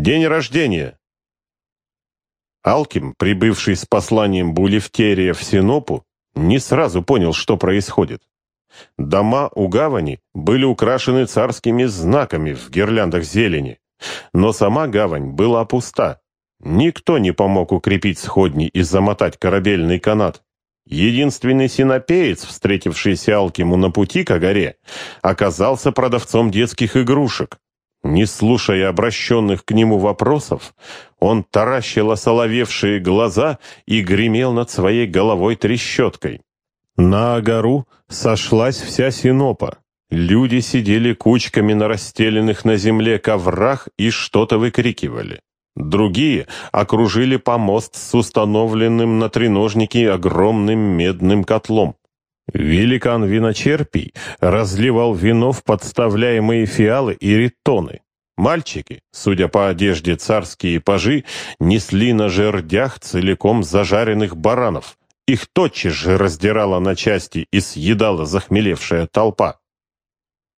День рождения!» Алким, прибывший с посланием Булевтерия в Синопу, не сразу понял, что происходит. Дома у гавани были украшены царскими знаками в гирляндах зелени, но сама гавань была пуста. Никто не помог укрепить сходни и замотать корабельный канат. Единственный синопеец, встретившийся Алкиму на пути к горе, оказался продавцом детских игрушек. Не слушая обращенных к нему вопросов, он таращил осоловевшие глаза и гремел над своей головой трещоткой. На гору сошлась вся Синопа. Люди сидели кучками на расстеленных на земле коврах и что-то выкрикивали. Другие окружили помост с установленным на треножнике огромным медным котлом. Великан виночерпий разливал вино в подставляемые фиалы и ритоны. Мальчики, судя по одежде царские пажи, несли на жердях целиком зажаренных баранов. Их тотчас же раздирала на части и съедала захмелевшая толпа.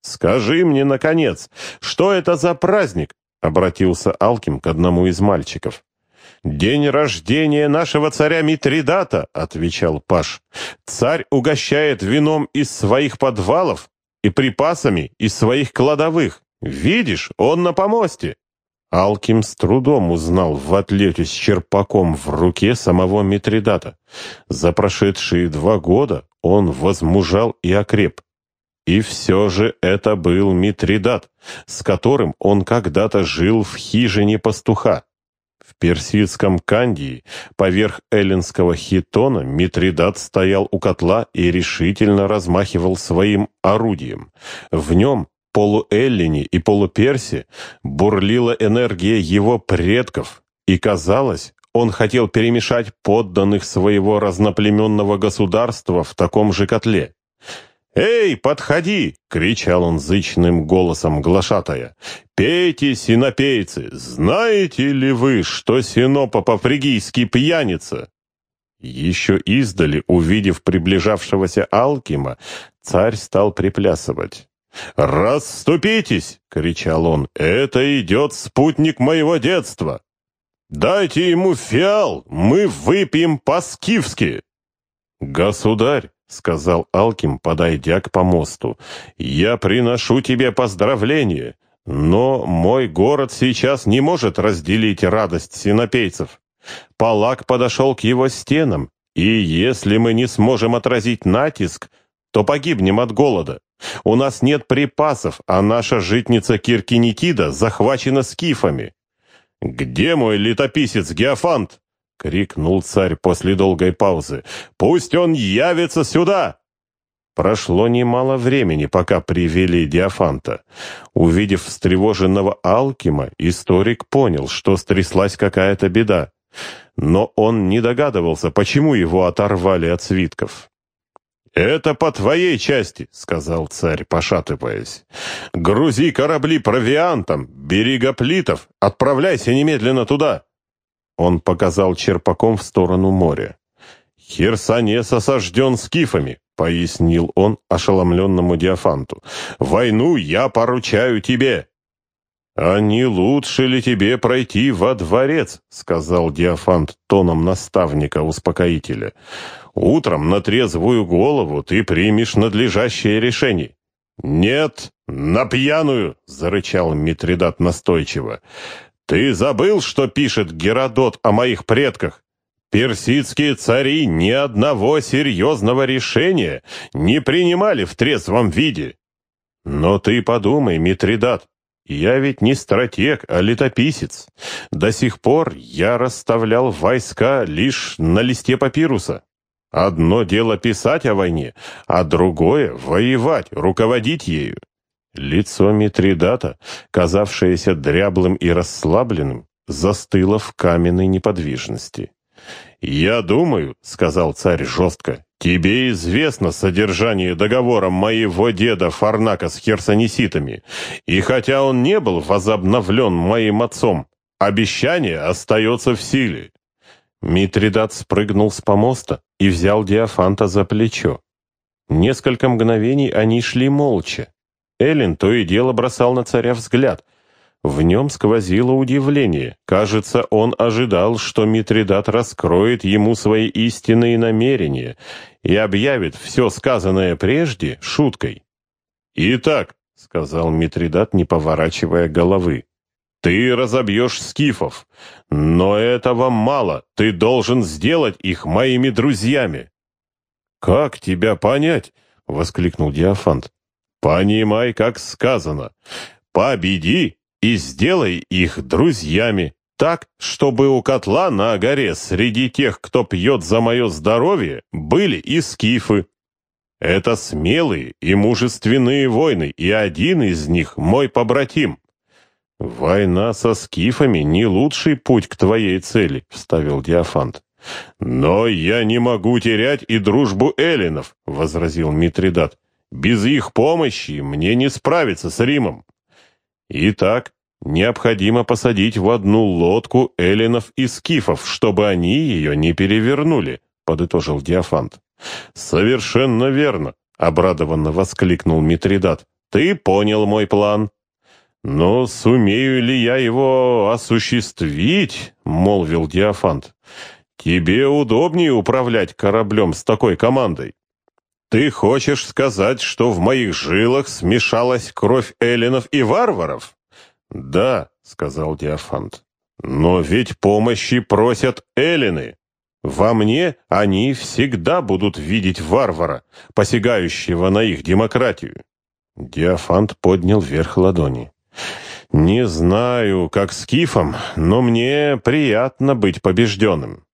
«Скажи мне, наконец, что это за праздник?» — обратился Алким к одному из мальчиков. «День рождения нашего царя Митридата», — отвечал Паш. «Царь угощает вином из своих подвалов и припасами из своих кладовых. Видишь, он на помосте». Алким с трудом узнал в атлете с черпаком в руке самого Митридата. За прошедшие два года он возмужал и окреп. И все же это был Митридат, с которым он когда-то жил в хижине пастуха. Персидском Кандии, поверх эллинского хитона, Митридат стоял у котла и решительно размахивал своим орудием. В нем, полуэллине и полуперсе, бурлила энергия его предков, и, казалось, он хотел перемешать подданных своего разноплеменного государства в таком же котле. «Эй, подходи!» — кричал он зычным голосом глашатая. «Пейте, синопейцы! Знаете ли вы, что синопа по-фригийски пьяница?» Еще издали, увидев приближавшегося Алкима, царь стал приплясывать. «Расступитесь!» — кричал он. «Это идет спутник моего детства! Дайте ему фиал, мы выпьем по-скифски!» «Государь!» — сказал Алким, подойдя к помосту. «Я приношу тебе поздравления, но мой город сейчас не может разделить радость синопейцев. Палак подошел к его стенам, и если мы не сможем отразить натиск, то погибнем от голода. У нас нет припасов, а наша житница Киркинетида захвачена скифами. Где мой летописец Геофант? — крикнул царь после долгой паузы. «Пусть он явится сюда!» Прошло немало времени, пока привели Диафанта. Увидев встревоженного Алкима, историк понял, что стряслась какая-то беда. Но он не догадывался, почему его оторвали от свитков. «Это по твоей части», — сказал царь, пошатываясь. «Грузи корабли провиантом, бери гоплитов, отправляйся немедленно туда». Он показал черпаком в сторону моря. «Херсонес осажден скифами», — пояснил он ошеломленному Диафанту. «Войну я поручаю тебе». «А не лучше ли тебе пройти во дворец?» — сказал Диафант тоном наставника-успокоителя. «Утром на трезвую голову ты примешь надлежащее решение». «Нет, на пьяную!» — зарычал Митридат настойчиво. Ты забыл, что пишет Геродот о моих предках? Персидские цари ни одного серьезного решения не принимали в трезвом виде. Но ты подумай, Митридат, я ведь не стратег, а летописец. До сих пор я расставлял войска лишь на листе папируса. Одно дело писать о войне, а другое — воевать, руководить ею. Лицо Митридата, казавшееся дряблым и расслабленным, застыло в каменной неподвижности. «Я думаю», — сказал царь жестко, — «тебе известно содержание договора моего деда Фарнака с херсонеситами, и хотя он не был возобновлен моим отцом, обещание остается в силе». Митридат спрыгнул с помоста и взял Диафанта за плечо. Несколько мгновений они шли молча. Эллен то и дело бросал на царя взгляд. В нем сквозило удивление. Кажется, он ожидал, что Митридат раскроет ему свои истинные намерения и объявит все сказанное прежде шуткой. «Итак», — сказал Митридат, не поворачивая головы, — «ты разобьешь скифов, но этого мало, ты должен сделать их моими друзьями». «Как тебя понять?» — воскликнул Диафант. «Понимай, как сказано. Победи и сделай их друзьями, так, чтобы у котла на горе среди тех, кто пьет за мое здоровье, были и скифы. Это смелые и мужественные войны, и один из них мой побратим. Война со скифами не лучший путь к твоей цели, вставил Диафант. Но я не могу терять и дружбу эллинов, возразил Митридат. Без их помощи мне не справиться с Римом. Итак, необходимо посадить в одну лодку эллинов и скифов, чтобы они ее не перевернули, подытожил Диафант. Совершенно верно, обрадованно воскликнул Митридат. Ты понял мой план. Но сумею ли я его осуществить? молвил Диафант. Тебе удобнее управлять кораблем с такой командой. «Ты хочешь сказать, что в моих жилах смешалась кровь эллинов и варваров?» «Да», — сказал Диафант. «Но ведь помощи просят эллины. Во мне они всегда будут видеть варвара, посягающего на их демократию». Диафант поднял вверх ладони. «Не знаю, как с Кифом, но мне приятно быть побежденным.